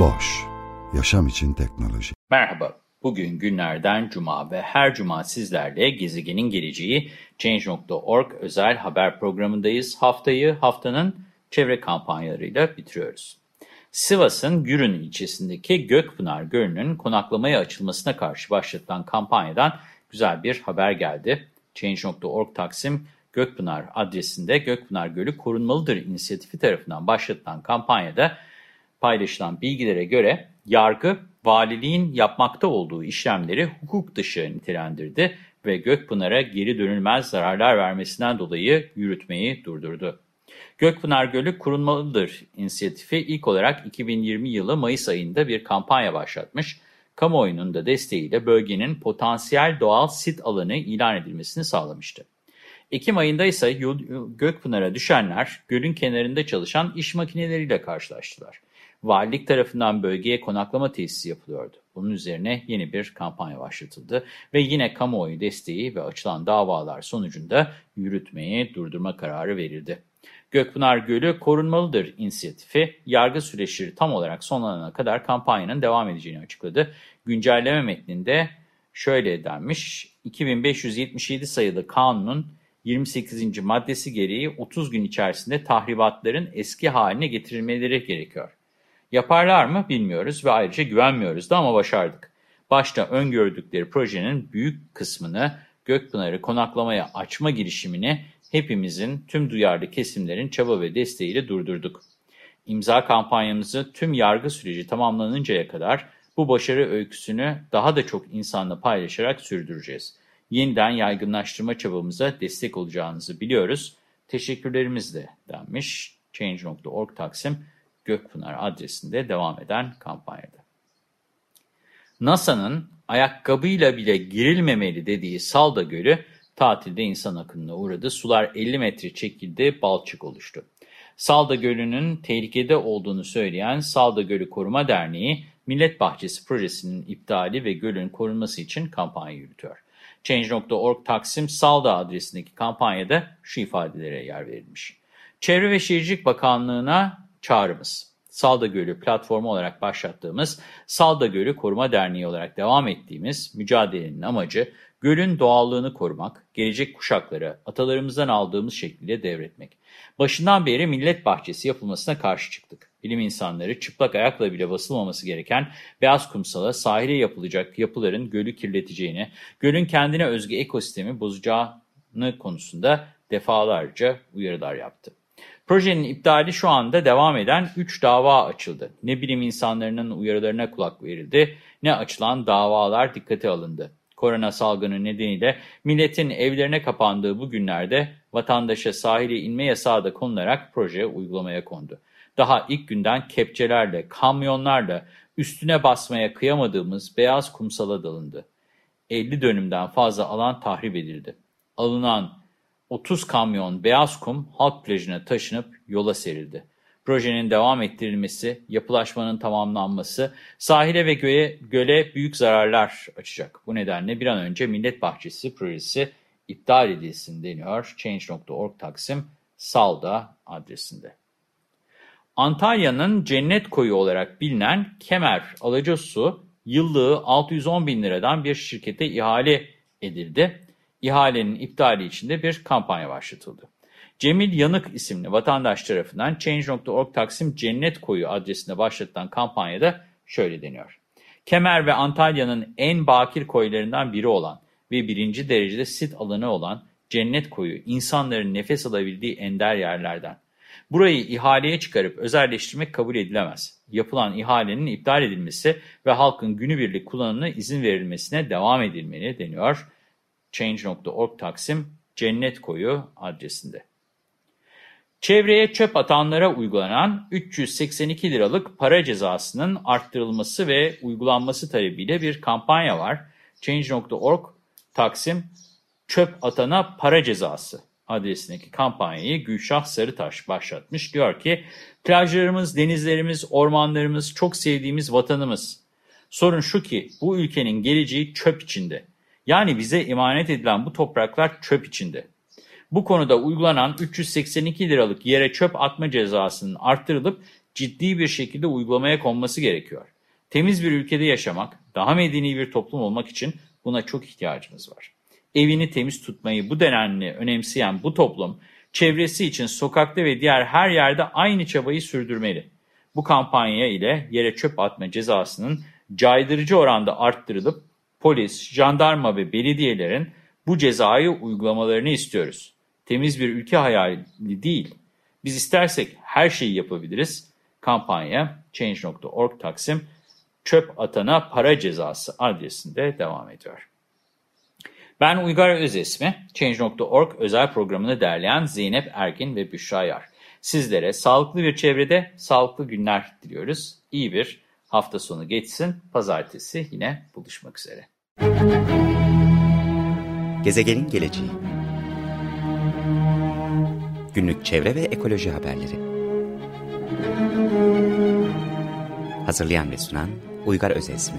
Boş, yaşam için teknoloji. Merhaba, bugün günlerden cuma ve her cuma sizlerle gezegenin geleceği Change.org özel haber programındayız. Haftayı haftanın çevre kampanyalarıyla bitiriyoruz. Sivas'ın Gürün ilçesindeki Gökpınar Gölü'nün konaklamaya açılmasına karşı başlatılan kampanyadan güzel bir haber geldi. Change.org Taksim Gökpınar adresinde Gökpınar Gölü korunmalıdır inisiyatifi tarafından başlatılan kampanyada paylaşılan bilgilere göre yargı valiliğin yapmakta olduğu işlemleri hukuk dışı nitelendirdi ve Gökpınar'a geri dönülmez zararlar vermesinden dolayı yürütmeyi durdurdu. Gökpınar Gölü korunmalıdır inisiyatifi ilk olarak 2020 yılı Mayıs ayında bir kampanya başlatmış. Kamuoyunun da desteğiyle bölgenin potansiyel doğal sit alanı ilan edilmesini sağlamıştı. Ekim ayında ise Gökpınar'a düşenler gölün kenarında çalışan iş makineleriyle karşılaştılar. Valilik tarafından bölgeye konaklama tesisi yapılıyordu. Bunun üzerine yeni bir kampanya başlatıldı ve yine kamuoyu desteği ve açılan davalar sonucunda yürütmeyi durdurma kararı verildi. Gökpınar Gölü korunmalıdır inisiyatifi yargı süreçleri tam olarak sonlanana kadar kampanyanın devam edeceğini açıkladı. Güncelleme metninde şöyle denmiş, 2577 sayılı kanunun 28. maddesi gereği 30 gün içerisinde tahribatların eski haline getirilmeleri gerekiyor. Yaparlar mı bilmiyoruz ve ayrıca güvenmiyoruz da ama başardık. Başta öngördükleri projenin büyük kısmını Gökpınar'ı konaklamaya açma girişimini hepimizin, tüm duyarlı kesimlerin çaba ve desteğiyle durdurduk. İmza kampanyamızı tüm yargı süreci tamamlanıncaya kadar bu başarı öyküsünü daha da çok insanla paylaşarak sürdüreceğiz. Yeniden yaygınlaştırma çabamıza destek olacağınızı biliyoruz. Teşekkürlerimiz de denmiş Change.org Taksim Gökpınar adresinde devam eden kampanyada. NASA'nın ayakkabıyla bile girilmemeli dediği Salda Gölü tatilde insan akınına uğradı. Sular 50 metre çekildi, balçık oluştu. Salda Gölü'nün tehlikede olduğunu söyleyen Salda Gölü Koruma Derneği, Millet Bahçesi projesinin iptali ve gölün korunması için kampanya yürütüyor. Change.org Taksim Salda adresindeki kampanyada şu ifadelere yer verilmiş. Çevre ve Şehircilik Bakanlığı'na çağrımız. Salda Gölü platformu olarak başlattığımız Salda Gölü Koruma Derneği olarak devam ettiğimiz mücadelenin amacı gölün doğallığını korumak, gelecek kuşaklara atalarımızdan aldığımız şekilde devretmek. Başından beri millet bahçesi yapılmasına karşı çıktık. Bilim insanları çıplak ayakla bile basılmaması gereken beyaz kumsala sahile yapılacak yapıların gölü kirleteceğini, gölün kendine özgü ekosistemi bozacağını konusunda defalarca uyarılar yaptı. Projenin iptali şu anda devam eden 3 dava açıldı. Ne bilim insanlarının uyarılarına kulak verildi, ne açılan davalar dikkate alındı. Korona salgını nedeniyle milletin evlerine kapandığı bu günlerde vatandaşa sahile inme yasağı da konularak proje uygulamaya kondu. Daha ilk günden kepçelerle, kamyonlarla üstüne basmaya kıyamadığımız beyaz kumsala dalındı. 50 dönümden fazla alan tahrip edildi. Alınan 30 kamyon beyaz kum halk plajına taşınıp yola serildi. Projenin devam ettirilmesi, yapılaşmanın tamamlanması sahile ve göğe, göle büyük zararlar açacak. Bu nedenle bir an önce Millet Bahçesi projesi iptal edilsin deniyor Change.org Taksim Salda adresinde. Antalya'nın cennet koyu olarak bilinen Kemer Alacasu yıllığı 610 bin liradan bir şirkete ihale edildi. İhalenin iptali için de bir kampanya başlatıldı. Cemil Yanık isimli vatandaş tarafından Change.org Taksim Cennet Koyu adresinde başlatılan kampanyada şöyle deniyor. Kemer ve Antalya'nın en bakir koylarından biri olan ve birinci derecede sit alanı olan Cennet Koyu, insanların nefes alabildiği ender yerlerden. Burayı ihaleye çıkarıp özelleştirmek kabul edilemez. Yapılan ihalenin iptal edilmesi ve halkın günübirlik kullanımına izin verilmesine devam edilmeli deniyor. Change.org Taksim Cennet Koyu adresinde. Çevreye çöp atanlara uygulanan 382 liralık para cezasının arttırılması ve uygulanması talebiyle bir kampanya var. Change.org Taksim Çöp Atana Para Cezası adresindeki kampanyayı Gülşah Sarıtaş başlatmış. Diyor ki plajlarımız, denizlerimiz, ormanlarımız çok sevdiğimiz vatanımız. Sorun şu ki bu ülkenin geleceği çöp içinde. Yani bize emanet edilen bu topraklar çöp içinde. Bu konuda uygulanan 382 liralık yere çöp atma cezasının arttırılıp ciddi bir şekilde uygulamaya konması gerekiyor. Temiz bir ülkede yaşamak, daha medeni bir toplum olmak için buna çok ihtiyacımız var. Evini temiz tutmayı bu denli önemseyen bu toplum, çevresi için sokakta ve diğer her yerde aynı çabayı sürdürmeli. Bu kampanya ile yere çöp atma cezasının caydırıcı oranda arttırılıp polis, jandarma ve belediyelerin bu cezayı uygulamalarını istiyoruz. Temiz bir ülke hayali değil. Biz istersek her şeyi yapabiliriz. Kampanya Change.org Taksim Çöp Atana Para Cezası adresinde devam ediyor. Ben Uygar Özesmi, Change.org özel programını derleyen Zeynep Ergin ve Büşra Yar. Sizlere sağlıklı bir çevrede sağlıklı günler diliyoruz. İyi bir hafta sonu geçsin. Pazartesi yine buluşmak üzere. Gezegenin geleceği Günlük çevre ve ekoloji haberleri Hazırlayan ve sunan Uygar Özesmi